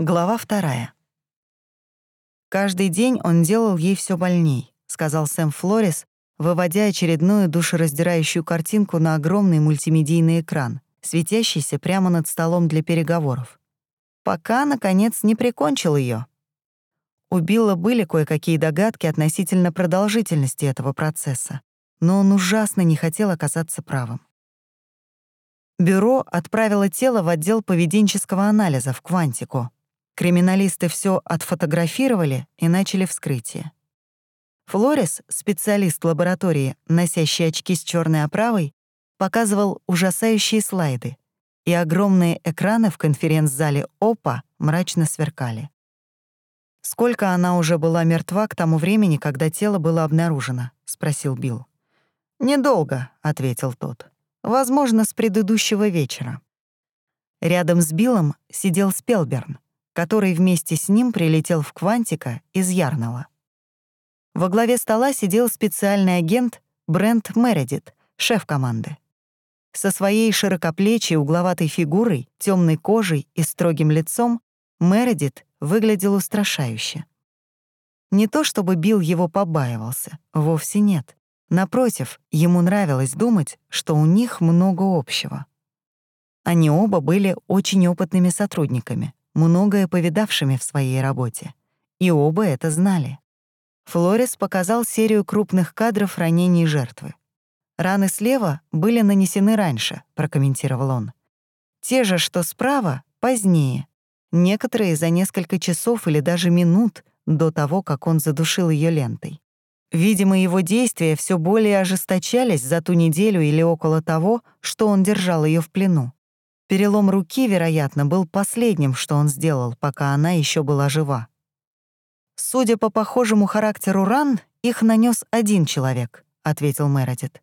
Глава вторая. «Каждый день он делал ей все больней», — сказал Сэм Флорис, выводя очередную душераздирающую картинку на огромный мультимедийный экран, светящийся прямо над столом для переговоров. Пока, наконец, не прикончил ее. У Билла были кое-какие догадки относительно продолжительности этого процесса, но он ужасно не хотел оказаться правым. Бюро отправило тело в отдел поведенческого анализа в Квантику, Криминалисты все отфотографировали и начали вскрытие. Флорис, специалист лаборатории, носящий очки с черной оправой, показывал ужасающие слайды, и огромные экраны в конференц-зале ОПА мрачно сверкали. «Сколько она уже была мертва к тому времени, когда тело было обнаружено?» — спросил Билл. «Недолго», — ответил тот. «Возможно, с предыдущего вечера». Рядом с Биллом сидел Спелберн, который вместе с ним прилетел в Квантика из Ярнова. Во главе стола сидел специальный агент Брент Мередит, шеф команды. Со своей широкоплечей угловатой фигурой, темной кожей и строгим лицом Мередит выглядел устрашающе. Не то чтобы Билл его побаивался, вовсе нет. Напротив, ему нравилось думать, что у них много общего. Они оба были очень опытными сотрудниками, многое повидавшими в своей работе. И оба это знали. Флорес показал серию крупных кадров ранений жертвы. «Раны слева были нанесены раньше», — прокомментировал он. «Те же, что справа, позднее. Некоторые за несколько часов или даже минут до того, как он задушил ее лентой. Видимо, его действия все более ожесточались за ту неделю или около того, что он держал ее в плену. Перелом руки, вероятно, был последним, что он сделал, пока она еще была жива. «Судя по похожему характеру ран, их нанес один человек», — ответил Мередит.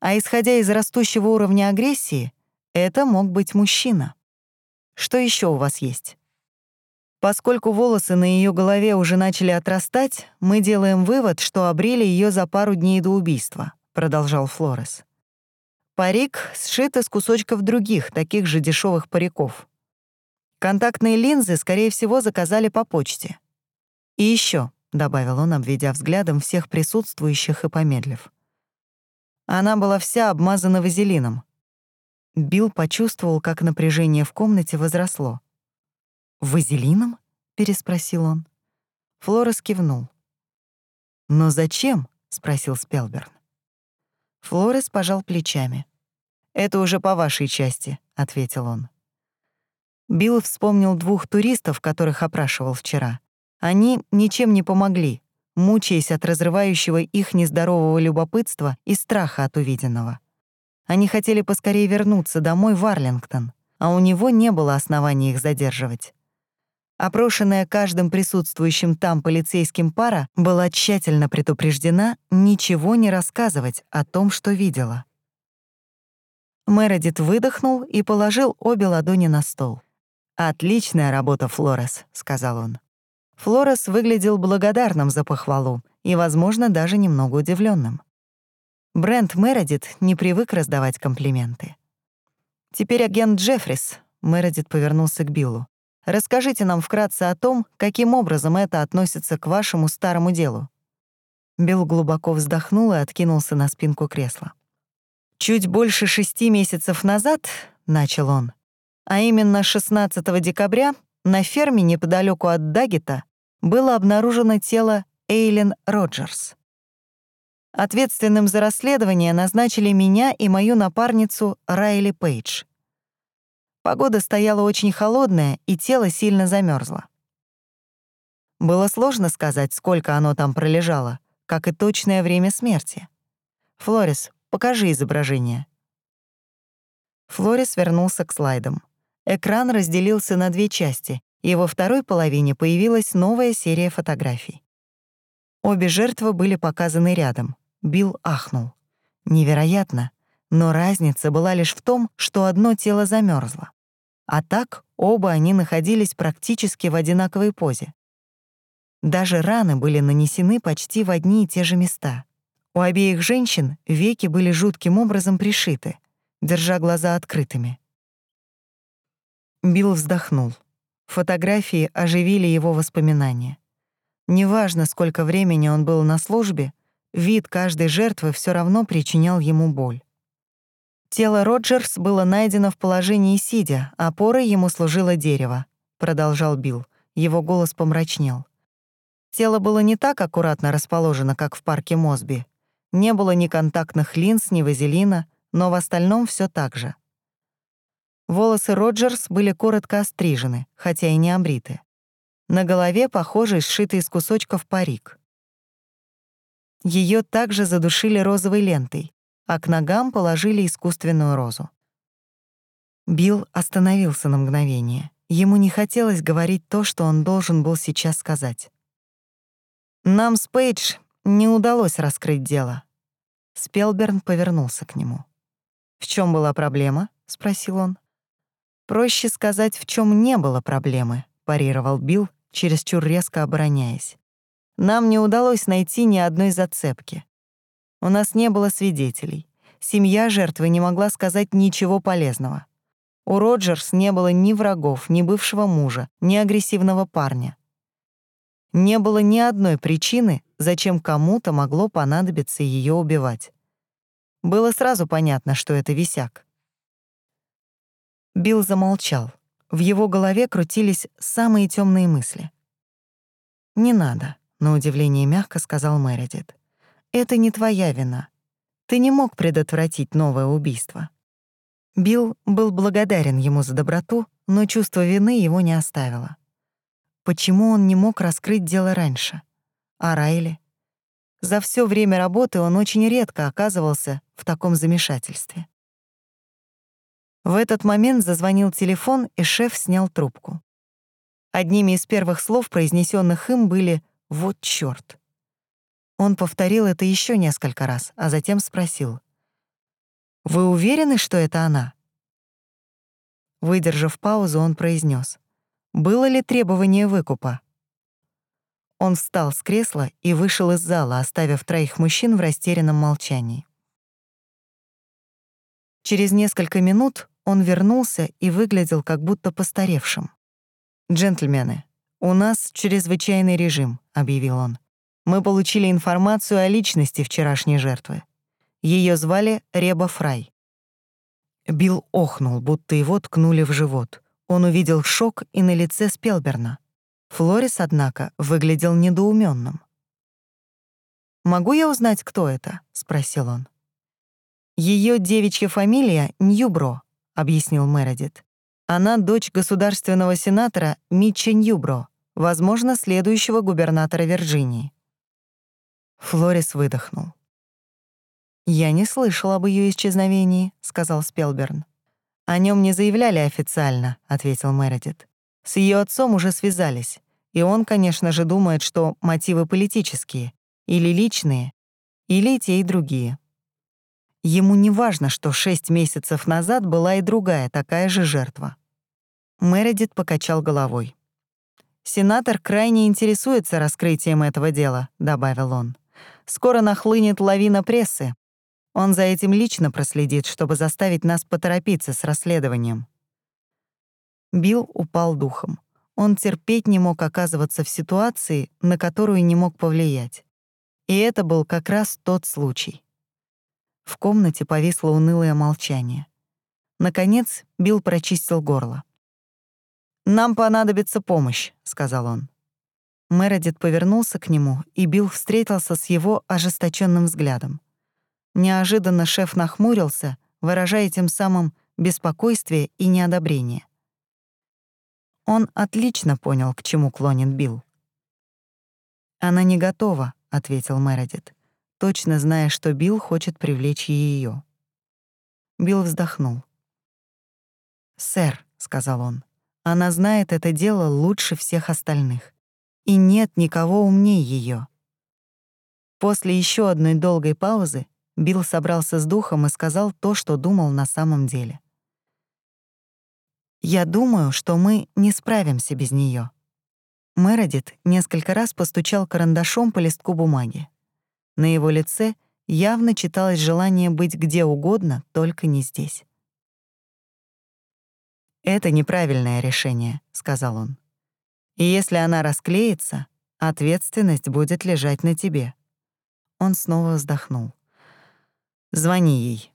«А исходя из растущего уровня агрессии, это мог быть мужчина. Что еще у вас есть?» Поскольку волосы на ее голове уже начали отрастать, мы делаем вывод, что обрили ее за пару дней до убийства, продолжал Флорес. Парик сшит из кусочков других, таких же дешевых париков. Контактные линзы, скорее всего, заказали по почте. И еще, добавил он, обведя взглядом всех присутствующих и помедлив. Она была вся обмазана вазелином. Билл почувствовал, как напряжение в комнате возросло. «Вазелином?» — переспросил он. Флорес кивнул. «Но зачем?» — спросил Спелберн. Флорес пожал плечами. «Это уже по вашей части», — ответил он. Билл вспомнил двух туристов, которых опрашивал вчера. Они ничем не помогли, мучаясь от разрывающего их нездорового любопытства и страха от увиденного. Они хотели поскорее вернуться домой в Арлингтон, а у него не было оснований их задерживать. Опрошенная каждым присутствующим там полицейским пара была тщательно предупреждена ничего не рассказывать о том, что видела. Мередит выдохнул и положил обе ладони на стол. «Отличная работа, Флорес», — сказал он. Флорес выглядел благодарным за похвалу и, возможно, даже немного удивленным. Брент Мередит не привык раздавать комплименты. «Теперь агент Джеффрис», — Мередит повернулся к Биллу. «Расскажите нам вкратце о том, каким образом это относится к вашему старому делу». Билл глубоко вздохнул и откинулся на спинку кресла. Чуть больше шести месяцев назад, — начал он, а именно 16 декабря на ферме неподалеку от Даггета было обнаружено тело Эйлин Роджерс. Ответственным за расследование назначили меня и мою напарницу Райли Пейдж. Погода стояла очень холодная, и тело сильно замерзло. Было сложно сказать, сколько оно там пролежало, как и точное время смерти. Флорис, Покажи изображение». Флорис вернулся к слайдам. Экран разделился на две части, и во второй половине появилась новая серия фотографий. Обе жертвы были показаны рядом. Билл ахнул. Невероятно, но разница была лишь в том, что одно тело замерзло. А так оба они находились практически в одинаковой позе. Даже раны были нанесены почти в одни и те же места. У обеих женщин веки были жутким образом пришиты, держа глаза открытыми. Билл вздохнул. Фотографии оживили его воспоминания. Неважно, сколько времени он был на службе, вид каждой жертвы все равно причинял ему боль. Тело Роджерс было найдено в положении сидя, опорой ему служило дерево, продолжал Билл. Его голос помрачнел. Тело было не так аккуратно расположено, как в парке Мосби. Не было ни контактных линз, ни вазелина, но в остальном все так же. Волосы Роджерс были коротко острижены, хотя и не обриты. На голове похожий сшитый из кусочков парик. Ее также задушили розовой лентой, а к ногам положили искусственную розу. Билл остановился на мгновение. Ему не хотелось говорить то, что он должен был сейчас сказать. «Нам с Пейдж не удалось раскрыть дело». Спелберн повернулся к нему. «В чем была проблема?» — спросил он. «Проще сказать, в чем не было проблемы», — парировал Билл, чересчур резко обороняясь. «Нам не удалось найти ни одной зацепки. У нас не было свидетелей. Семья жертвы не могла сказать ничего полезного. У Роджерс не было ни врагов, ни бывшего мужа, ни агрессивного парня. Не было ни одной причины, зачем кому-то могло понадобиться ее убивать. Было сразу понятно, что это висяк. Билл замолчал. В его голове крутились самые темные мысли. «Не надо», — на удивление мягко сказал Мэридит. «Это не твоя вина. Ты не мог предотвратить новое убийство». Билл был благодарен ему за доброту, но чувство вины его не оставило. Почему он не мог раскрыть дело раньше? А Райли? За все время работы он очень редко оказывался в таком замешательстве. В этот момент зазвонил телефон, и шеф снял трубку. Одними из первых слов, произнесенных им, были «вот чёрт». Он повторил это еще несколько раз, а затем спросил. «Вы уверены, что это она?» Выдержав паузу, он произнес: «Было ли требование выкупа?» Он встал с кресла и вышел из зала, оставив троих мужчин в растерянном молчании. Через несколько минут он вернулся и выглядел как будто постаревшим. «Джентльмены, у нас чрезвычайный режим», — объявил он. «Мы получили информацию о личности вчерашней жертвы. Ее звали Реба Фрай». Билл охнул, будто его ткнули в живот. Он увидел шок и на лице Спелберна. Флорис, однако, выглядел недоуменным. «Могу я узнать, кто это?» — спросил он. Ее девичья фамилия Ньюбро, объяснил Мередит. Она дочь государственного сенатора Митча Ньюбро, возможно, следующего губернатора Вирджинии. Флорис выдохнул. «Я не слышал об ее исчезновении», — сказал Спелберн. «О нем не заявляли официально», — ответил Мередит. «С ее отцом уже связались, и он, конечно же, думает, что мотивы политические, или личные, или те, и другие. Ему не важно, что шесть месяцев назад была и другая такая же жертва. Мередит покачал головой. «Сенатор крайне интересуется раскрытием этого дела», — добавил он. «Скоро нахлынет лавина прессы. Он за этим лично проследит, чтобы заставить нас поторопиться с расследованием». Билл упал духом. Он терпеть не мог оказываться в ситуации, на которую не мог повлиять. И это был как раз тот случай. В комнате повисло унылое молчание. Наконец Билл прочистил горло. «Нам понадобится помощь», — сказал он. Мередит повернулся к нему, и Билл встретился с его ожесточенным взглядом. Неожиданно шеф нахмурился, выражая тем самым беспокойствие и неодобрение. Он отлично понял, к чему клонит Билл. «Она не готова», — ответил Мередит точно зная, что Билл хочет привлечь ее. Билл вздохнул. «Сэр», — сказал он, — «она знает это дело лучше всех остальных, и нет никого умнее ее. После еще одной долгой паузы Билл собрался с духом и сказал то, что думал на самом деле. «Я думаю, что мы не справимся без нее. Мередит несколько раз постучал карандашом по листку бумаги. На его лице явно читалось желание быть где угодно, только не здесь. «Это неправильное решение», — сказал он. «И если она расклеится, ответственность будет лежать на тебе». Он снова вздохнул. «Звони ей.